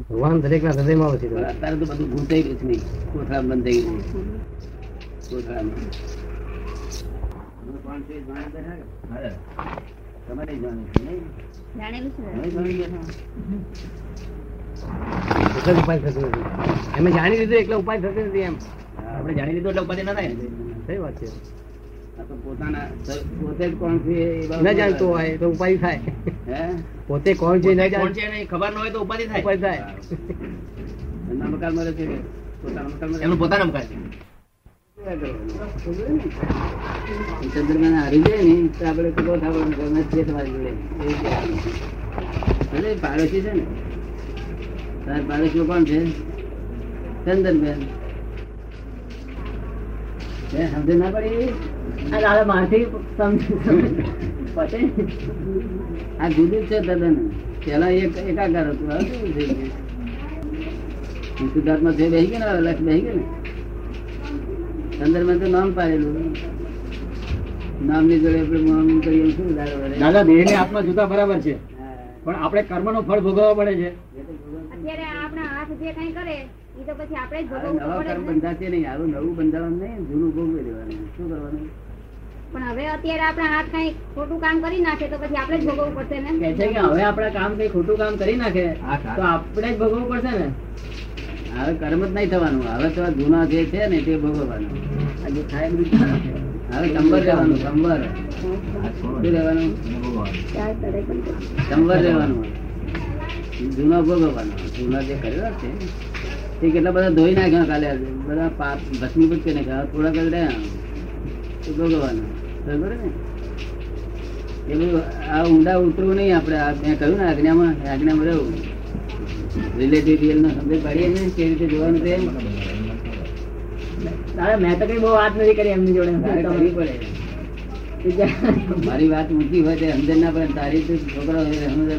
ભગવાન દરેક ના હૃદયમાં વસી અત્યારે તો બધું ભૂસાઈ ગયું છે નહીં? કોથળા બંધ થઈ ગયું કોથળામાં જાણી લીધું એટલે ઉપાય થતો નથી એમ. આપણે જાણી લીધું એટલે ઉપાય ના થાય. સહી વાત છે. પોતે કોણ છે ન જાણતો હોય તો થાય. પોતે કોણ છે છે એને ખબર ન હોય તો ઉપાધિ થાય. ઉપાય થાય. એમના મકાનમાં છે કે? પોતાના મકાનમાં એમનું પોતાના મકાન છે. ચંદ્રમાન હારી જાય ને તો આપણે ખબર અમે તમારી જોડે. ભલે પાડોશી છે ને. તારા પાડોશીઓ કોણ છે? ચંદનબેન સમજ ના પડી? આ જુદું છે તદ્દન પેલા એક એકાકાર હતું હવે કેવું થઈ ગયું શુદ્ધાત્મા છે બેસી ગયો ને લક્ષ બેસી ગયો ને? ચંદ્રમાન તો નામ પાડેલું. નામની જોડે આપણે નામ કરીએ શું દાદા દેહ ને આત્મા જુદા બરાબર છે. પણ આપણે કર્મનું ફળ ભોગવવા પડે છે. અત્યારે આપણા હાથ જે કઈ કરે એ તો પછી આપણે હવે ભોગવવું નવા કર્મ બંધાશે નહીં. આવું નવું બંધાવાનું નહીં. જૂનું ભોગવી દેવાનું શું કરવાનું? પણ હવે અત્યારે આપણા હાથ કઈ ખોટું કામ કરી નાખે તો પછી આપણે જ ભોગવવું પડશે ને? કે છે કે હવે આપણા કામ કઈ ખોટું કામ કરી નાખે તો આપણે જ ભોગવવું પડશે ને? હવે કર્મ જ નહીં થવાનું. હવે તો જૂના જે છે ને તે ભોગવવાનું. આજે થાય બધું હવે સંવર રહેવાનું સંવર. શું રહેવાનું? જૂનો ભોગવવાનો. જૂના જે કરેલા છે તે કેટલા બધા ધોઈ નાખ્યા કાલે બધા પાપ ભસ્મીભૂત કરી નાખ્યા થોડા કલ રહ્યા. ભોગવવાનું બરોબર ને? એ બધું આ ઊંડા ઉતરવું નહીં આપણે. આ મેં કહ્યું ને આજ્ઞામાં આજ્ઞામાં રહેવું. રિલેટિવ રિયલ નો સમજ પાડીએ ને કેવી રીતે જોવાનું તે મેં તો કઈ બહુ વાત નથી કરી એમની જોડે. કરવી પડે. મારી વાત ઊંચી હોય તે અંદર ના પડે. તારી તો છોકરો તે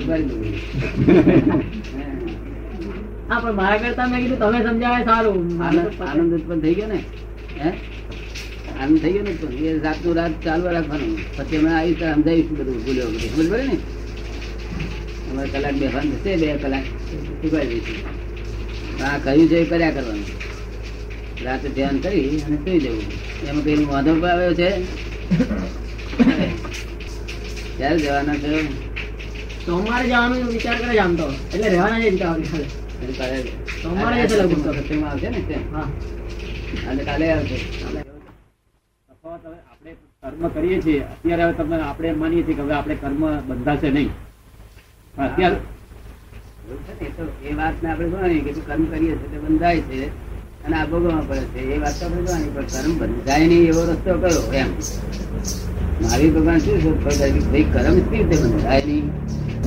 પાડી. દઉં હા પણ મારા કરતા મેં કીધું તમે સમજાવે સારું. આનંદ ઉત્પન્ન થઈ ગયો ને. હે? આનંદ થઈ ગયો ને પણ એ રાતનું રાત ચાલુ રાખવાનું. પછી અમે આવી સમજાવીશું બધું ભૂલ્યો બધું. સમજ પડે ને? અમારે કલાક બે બેસવાનું થશે બે કલાક શીખવાડી દઈશું. આ કહ્યું છે એ કર્યા કરવાનું. રાતે ધ્યાન કરી અને સુઈ જવું. એમાં કઈ વાંધો પણ આવ્યો છે. ક્યારે જવાના છે? સોમવારે જવાનું વિચાર કરે છે એટલે રહેવાના છે વિચાર આપણે કર્મ કરીએ છીએ. અત્યારે હવે તમે આપણે માનીએ છીએ કે હવે આપણે કર્મ બંધાશે નહીં. પણ અત્યારે એ વાત ને આપણે જોવાની કે કર્મ કરીએ છીએ તે બંધાય છે અને આ ભોગવવા પડે છે. એ વાત તો આપણે જોવાની પણ કર્મ બંધાય નહીં એવો રસ્તો કયો એમ? મારી ભગવાન શું શોધ કરતા ભાઈ કર્મ કેવી રીતે બંધાય નહીં?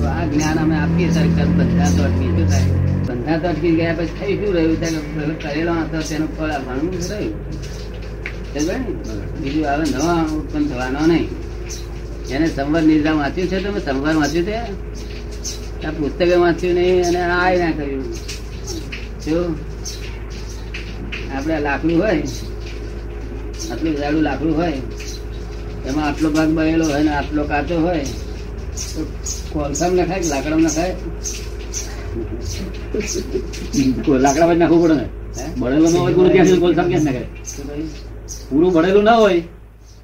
તો આ જ્ઞાન અમે આપીએ સરકાર બધા તો અટકી શું થાય. બંધાતો અટકી ગયા પછી થઈ શું રહ્યું? ત્યાં કરેલો હતો, તેનું ફળ આપવાનું રહ્યું. બીજું હવે નવા ઉત્પન્ન થવાનો નહીં. એને સંવર નિર્ધાર વાંચ્યું છે? તમે સંવર વાંચ્યું છે? આ પુસ્તકે વાંચ્યું નહીં અને આ ના કર્યું. શું આપણે લાકડું હોય, આટલું જાડું લાકડું હોય, એમાં આટલો ભાગ બનેલો હોય ને આટલો કાચો હોય, તો કોલસામાં નખાય લાકડામાં નખાય લાકડા પર નાખવું પડે ને? બળેલું ન હોય પૂરું ત્યાં સુધી કોલસા ક્યાં નાખાય? પૂરું બળેલું ના હોય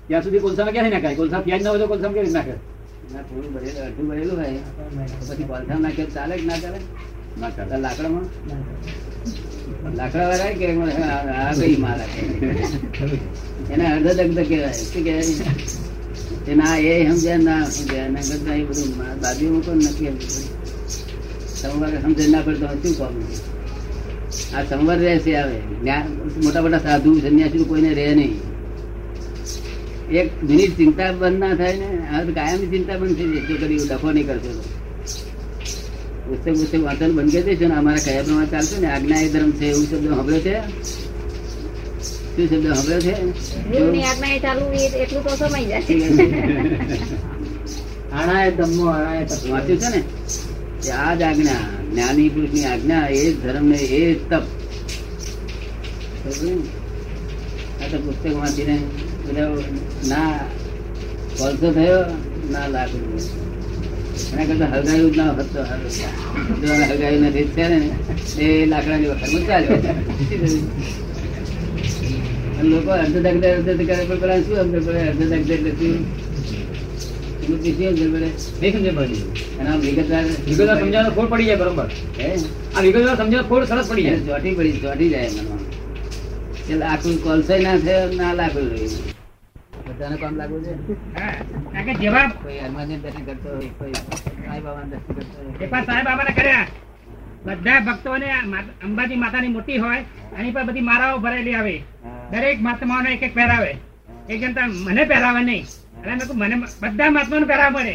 ત્યાં સુધી કોલસા ક્યાં નાખાય? કોલસા પ્યાજ ના હોય તો કોલસા કેવી નાખે? ના, થોડું બળેલું અડધું બળેલું હોય. પછી કોલસામાં નાખે ચાલે કે ના ચાલે? ના ચાલે. લાકડામાં? લાકડા વાળા કે આ આ કઈ માલ આપે? એને અર્ધદગ્ધ કહેવાય. શું કહેવાય? એ ના એ સમજ્યા ના સમજ્યા. એના કરતા એ બધું બાજુમાં કોઈ નથી સમજતું. સંવર સમજણ ના પડતો શું કામ? આ સંવર રહેશે આવે મોટા મોટા સાધુ સંન્યાસી કોઈને રહે નહીં. એક મિનિટ ચિંતા બંધ ના થાય ને, આ તો કાયમની ચિંતા બંધ થઈ જશે કરી ડખો નહીં કરશો પુસ્તક પુસ્તક વાંચન બંધ કરી દેશો ને. અમારા કયા પ્રમાણે ચાલશે ને? આજ્ઞા એ ધર્મ છે એવું શબ્દ સાંભળ્યો છે? શબ્દ સાંભળ્યો છે. એટલું તો સમય આણાએ ધમ્મો આણાએ વાંચ્યું છે ને? કે આ જ આજ્ઞા જ્ઞાની પુરુષની આજ્ઞા એ જ ધર્મ ને એ જ તપ. આ તો પુસ્તક વાંચીને બધા ના કોલસો થયો ના લાકડું એના કરતા હલગાયું ના હતો હલગાયું નથી છે ને. એ લાકડાની વખતમાં ચાલ્યો લોકો અર્ધ અર્ધ કરે પણ પેલા શું પડે અર્ધ શું ના ના બધા ભક્તો ને માત- અંબાજી માતાની મોટી હોય એની પર બધી મારાઓ ભરેલી આવે. દરેક મહાત્માઓને એક એક પહેરાવે. એક જનતા મને પહેરાવે નહીં. અને મેં મને બધા મહાત્માઓને પહેરાવ પડે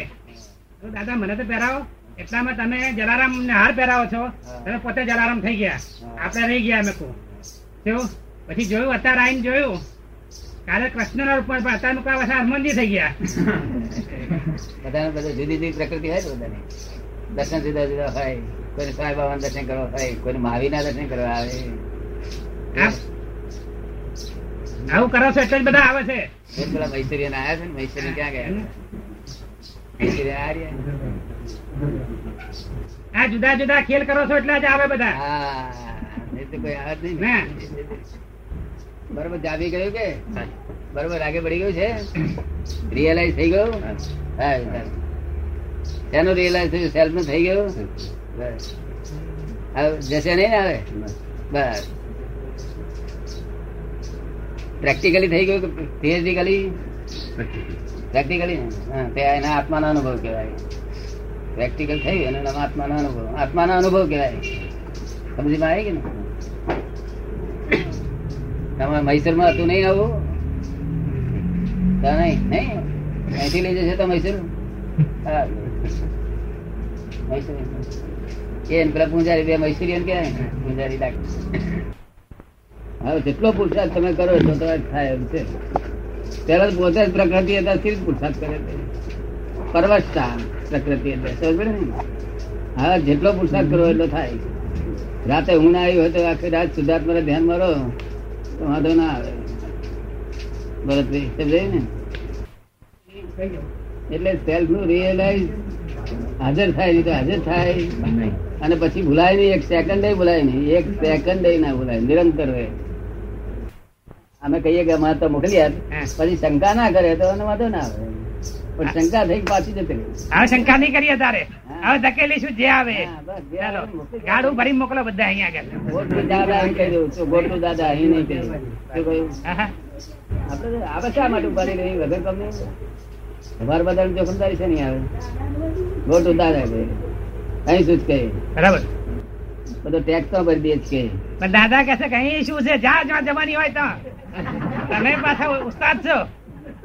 તો દાદા મને તો પહેરાવો. એટલામાં તમે જલારામ ને હાર પહેરાવો છો. તમે પોતે જલારામ થઈ ગયા. આપણે રહી ગયા મેં કહું પછી જોયું અત્યારે આવીને જોયું. કાલે કૃષ્ણના રૂપમાં પણ અત્યારે મુકા પાછા હનુમાનજી થઈ ગયા. બધાને બધા જુદી જુદી પ્રકૃતિ હોય બધાને. દર્શન જુદા જુદા હોય. કોઈને સાંઈ બાબા દર્શન કરવા હોય કોઈને મહાવીરના દર્શન કરવા આવે. આવું કરો છો એટલે જ બધા આવે છે. પેલા પેલા મૈસુરીયન આવ્યા છે ને મૈસુરી ક્યાં ગયા મૈસુરી આ રહ્યા. આ જુદા જુદા ખેલ કરો છો એટલે જ આવે બધા. હા તો કોઈ આવે નહીં. ના. બરોબર જાવી ગયું કે? બરોબર આગે પડી ગયું છે? રિયલાઇઝ થઈ ગયું? હા. શેનું રિયલાઇઝ થયું? સેલ્ફનું થઈ ગયું? બસ. હવે જશે નહીં ને આવે બસ. પ્રેક્ટિકલી થઈ ગયું કે થિયરિટિકલી પ્રેક્ટિકલી હા તે એના આત્માનો અનુભવ કહેવાય. પ્રેક્ટિકલ થયું એનો નામ આત્માનો અનુભવ. આત્માનો અનુભવ કહેવાય. સમજીમાં આવી કે ને? તમારે મૈસૂરમાં હતું નહીં આવું? નહીં? નહીં? અહીંથી લઈ જશે તો મૈસૂર. મૈસૂર. એ પેલા પૂંજારી બે મૈસૂરી એમ કે પૂંજારી ડાક. હવે જેટલો પુરુષાર્થ તમે કરો એટલો તમારે થાય એમ છે. પેલા પોતે જ પ્રકૃતિ હતા સ્થિર પુરુષાર્થ કરે છે? પરવશતા પ્રકૃતિ એટલે સમજ ને? હા જેટલો પુરુષાર્થ કરો એટલો થાય. રાતે ઊંઘ ના આવી હોય તો આખી રાત સુધાર્થમાં ધ્યાન મારો તો વાંધો ના આવે. ભરતભાઈ સમજાય ને? એટલે સેલ્ફનું રિયલાઇઝ હાજર થાય નહીં તો હાજર થાય. અને પછી ભૂલાય નહીં એક સેકન્ડ ભૂલાય નહીં. એક સેકન્ડ ના ભૂલાય. નિરંતર રહે. અમે કહીએ કે અમારે તો મોકલી પછી શંકા ના કરે તો એને વાંધો ના આવે. પણ શંકા થઈ પાછી જતી રહી. હવે શંકા નહીં કરીએ તારે. હવે ધકેલીશું જે આવે. ગાડું ભરી મોકલો બધા અહીંયા આગળ. ગોટુ દાદા એમ કહી દઉં છું. ગોટુ દાદા અહીં નહીં કહી દઉં. આપડે આવે શા માટે ઉપાડી રહી. વગર તમને તમારા બધાની જોખમદારી છે નહીં આવે? ગોટું દાદા કહે. અહીં શું જ કહે? બરાબર. બધો ટેક્સ તો ભરી દે જ કે પણ દાદા કહે છે કઈ શું છે? જા જ્યાં જવાની હોય તો તમે પાછા ઉસ્તાદ છો?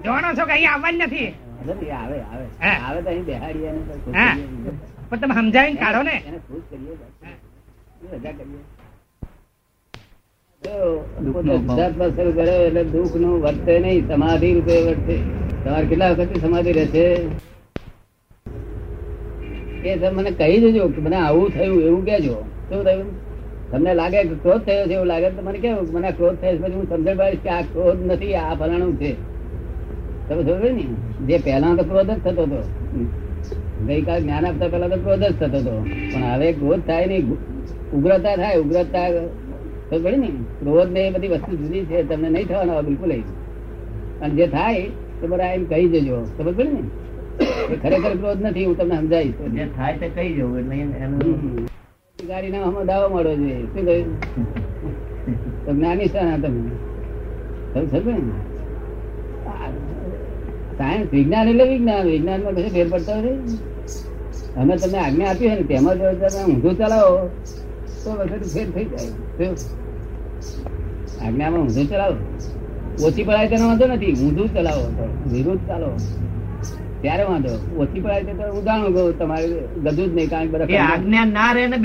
જોવાનો છો કે અહીંયા આવવાની નથી? આવે આવે. આવે તો અહીં બેહાડીએ. પણ તમે સમજાવીને કાઢો ને. ખુશ કરીએ રજા કરીએ. એટલે દુઃખનું વર્તે નહીં સમાધિ રૂપે વર્તે. તમારે કેટલા વખત સમાધિ રહેશે? એ તમે મને કહી દેજો કે મને આવું થયું એવું કેજો શું થયું? તમને લાગે કે ક્રોધ થયો છે એવું લાગે તો મને કેવું મને ક્રોધ થયો છે. પછી હું સમજણ પાડીશ કે આ ક્રોધ નથી આ ફલાણું છે. તમે સમજો ને? જે પહેલા તો ક્રોધ જ થતો હતો. ગઈકાલ જ્ઞાન આપતા પહેલા તો ક્રોધ જ થતો હતો. પણ હવે ક્રોધ થાય નહીં ઉગ્રતા થાય ઉગ્રતા તો ખબર ને? ક્રોધ ને એ બધી વસ્તુ જુદી છે તમને નહીં થવાનો બિલકુલ અને જે થાય તો બરાબર એમ કહી જજો ખબર પડે ને? ખરેખર ક્રોધ નથી હું તમને સમજાવીશ. જે થાય તે કહી જવું એટલે. ગાડી ના દાવો મળવો જોઈએ. શું કહ્યું? તો જ્ઞાની શાના તમે. સાયન્સ વિજ્ઞાન એટલે વિજ્ઞાન. વિજ્ઞાનમાં કશું ફેર પડતો નથી અમે તમને આજ્ઞા આપી હોય ને તેમાં જો તમે ઊંધું ચલાવો. તો વખત ફેર થઈ જાય. આજ્ઞામાં ઊંધું ચલાવો. ઓછી પડાય તેનો વાંધો નથી. ઊંધું ચલાવો. વિરુદ્ધ ચાલો. ત્યારે વાંધો. ઓછી પડાય તો ઉદાહરણ કહું તમારે ગધું જ નહીં કારણ બધા આજ્ઞા ના રહે ને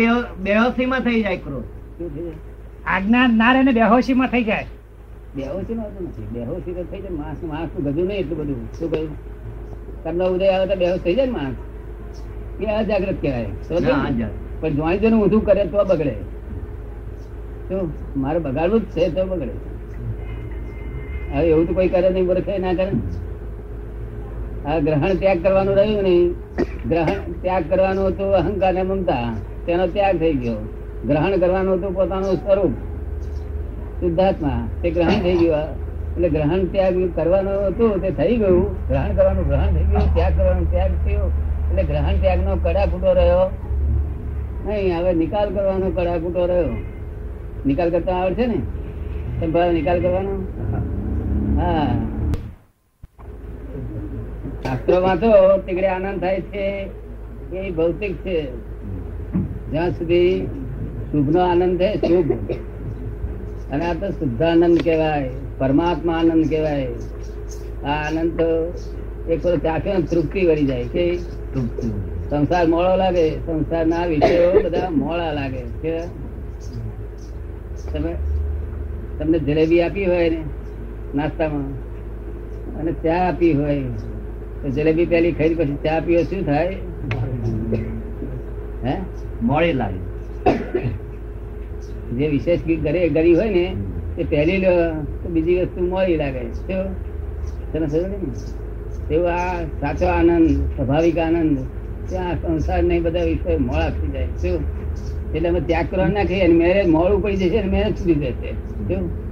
બેહોશી માં થઈ જાય ક્રોધ. આજ્ઞા ના રહે ને બેહોશીમાં થઈ જાય. બેહોશી નો નથી. બેહોશી તો થઈ જાય માણસ માણસનું ગધું નહીં એટલું બધું. શું કહ્યું? તમને ઉદય આવે તો બેહોશ થઈ જાય ને માણસ? એ અજાગ્રત કહેવાય. પણ જોઈ જોઈને ઊંધું કરે તો બગડે. શું? મારે બગાડવું જ છે તો બગડે. હવે એવું તો કોઈ કરે નહીં બરખે ના કરે? આ ગ્રહણ ત્યાગ કરવાનું રહ્યું નહીં? ગ્રહણ ત્યાગ કરવાનું હતું અહંકાર ને મમતા. તેનો ત્યાગ થઈ ગયો. ગ્રહણ કરવાનું હતું પોતાનું સ્વરૂપ. શુદ્ધાત્મા. તે ગ્રહણ થઈ ગયું. એટલે ગ્રહણ ત્યાગ કરવાનું હતું, તે થઈ ગયું. ગ્રહણ કરવાનું, ગ્રહણ થઈ ગયું. ત્યાગ કરવાનું, ત્યાગ થયો. એટલે ગ્રહણ ત્યાગ નો કડા ફૂટો રહ્યો. નહીં, હવે નિકાલ કરવાનો કડા ફૂટો રહ્યો. નિકાલ કરતા આવડશે ને? તમે ભાઈ નિકાલ કરવાનો? હા. શાસ્ત્રો વાંચો તીકડે આનંદ થાય છે. એ ભૌતિક છે. જ્યાં સુધી શુભ નો આનંદ છે શુભ. અને આ તો શુદ્ધાનંદ કહેવાય પરમાત્મા આનંદ કહેવાય. આ આનંદ તો એક વખત ચાખ્યો તૃપ્તિ વળી જાય કે સંસાર મોળો લાગે સંસારના વિષયો બધા મોળા લાગે કે તમે તમને જલેબી આપી હોય ને નાસ્તામાં અને ચા આપી હોય જલેબી પેલી ખાઈ પછી ચા પીઓ શું થાય? હે? મોડી લાગે. જે વિશેષ ઘરે ગરી હોય ને તે પહેલી લો, તો બીજી વસ્તુ મોડી લાગે. શું? તને સમજ ને એવું આ સાચો આનંદ, સ્વાભાવિક આનંદ ત્યાં સંસાર નહીં બધા વિષય મોડા થઈ જાય. શું? એટલે અમે ત્યાગ કરવા નાખીએ અને મેરેજ મોડું પડી જશે અને મેરેજ છૂટી જશે. શું?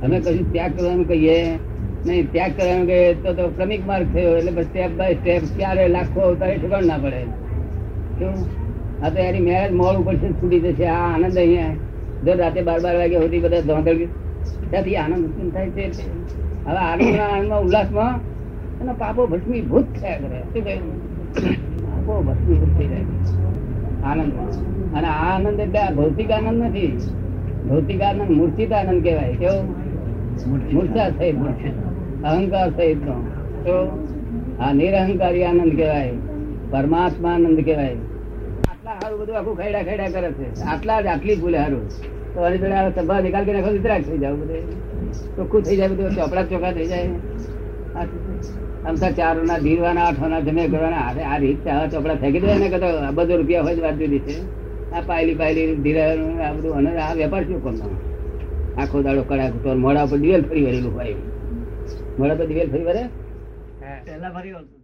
અમે કશું ત્યાગ કરવાનું કહીએ. નહીં ત્યાગ કરવાનું કે તો તો ક્રમિક માર્ગ થયો એટલે સ્ટેપ બાય સ્ટેપ ક્યારે લાખો અવતારે ઠેકાણ ના પડે. શું? આ તો એની મેરેજ મોડ ઉપર છે છૂટી જશે આ આનંદ અહીંયા. જો રાતે બાર બાર વાગે સુધી બધા ધોંધળ ત્યાંથી આનંદ ઉત્પન્ન થાય છે હવે આનંદના આનંદમાં ઉલ્લાસમાં એના પાપો ભસ્મીભૂત થયા કરે. શું કહ્યું? પાપો ભસ્મીભૂત થઈ જાય. આનંદમાં. અને આ આનંદ એટલે આ ભૌતિક આનંદ નથી. ભૌતિક આનંદ મૂર્છિત આનંદ કહેવાય. કેવું? મૂર્છા સહિત અહંકાર સહિત નો. તો આ નિરહંકારી આનંદ કહેવાય, પરમાત્મા આનંદ કહેવાય. આટલા હારું બધું આખું ખૈડા ખૈડા કરે છે. આટલા જ આટલી ભૂલે હારું. તો આની પેલા સભા નિકાલ કરી નાખો વિતરાક થઈ જાવ બધે. ચોખ્ખું થઈ જાય બધું, ચોપડા ચોખ્ખા થઈ જાય. તો ચાર ના ધીરવાના આઠ ના જમે કરવાના. આ રીત ચોપડા ફેંકી દે ને કદો બધો રૂપિયા હોય જ વાત જુદી છે. આ પાયલી પાયલી ધીરા આ બધું અને આ વેપાર શું કરવાનો? આખો દાડો કડાક મોડા ઉપર દિવેલ ફરી વળેલું હોય. મોડા પર દિવેલ ફરી વળે હા. પહેલા ફરી વળતું